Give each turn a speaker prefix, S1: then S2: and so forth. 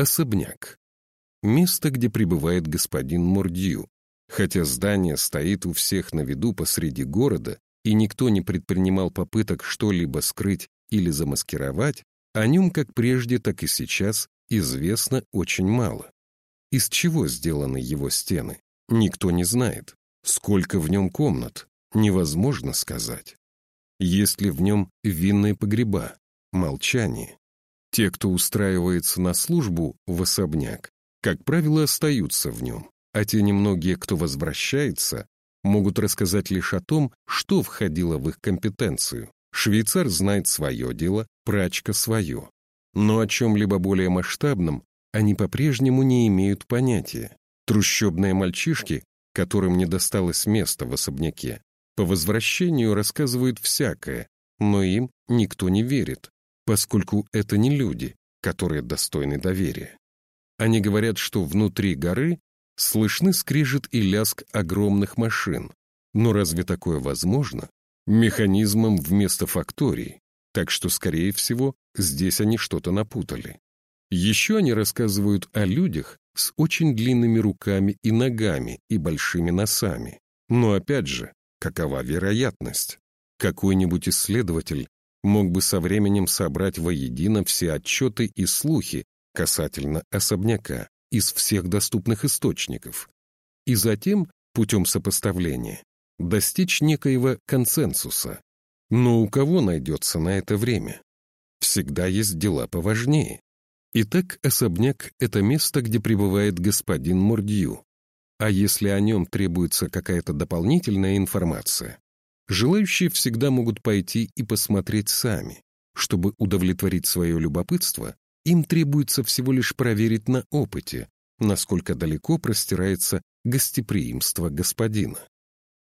S1: Особняк. Место, где пребывает господин Мордью. Хотя здание стоит у всех на виду посреди города, и никто не предпринимал попыток что-либо скрыть или замаскировать, о нем как прежде, так и сейчас известно очень мало. Из чего сделаны его стены, никто не знает. Сколько в нем комнат, невозможно сказать. Есть ли в нем винные погреба, молчание. Те, кто устраивается на службу в особняк, как правило, остаются в нем, а те немногие, кто возвращается, могут рассказать лишь о том, что входило в их компетенцию. Швейцар знает свое дело, прачка свое. Но о чем-либо более масштабном они по-прежнему не имеют понятия. Трущобные мальчишки, которым не досталось места в особняке, по возвращению рассказывают всякое, но им никто не верит, поскольку это не люди, которые достойны доверия. Они говорят, что внутри горы слышны скрежет и лязг огромных машин. Но разве такое возможно? Механизмом вместо фактории. Так что, скорее всего, здесь они что-то напутали. Еще они рассказывают о людях с очень длинными руками и ногами и большими носами. Но опять же, какова вероятность? Какой-нибудь исследователь мог бы со временем собрать воедино все отчеты и слухи касательно особняка из всех доступных источников, и затем, путем сопоставления, достичь некоего консенсуса. Но у кого найдется на это время? Всегда есть дела поважнее. Итак, особняк — это место, где пребывает господин Мордью. А если о нем требуется какая-то дополнительная информация, желающие всегда могут пойти и посмотреть сами. Чтобы удовлетворить свое любопытство, им требуется всего лишь проверить на опыте, насколько далеко простирается гостеприимство господина.